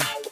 Mm.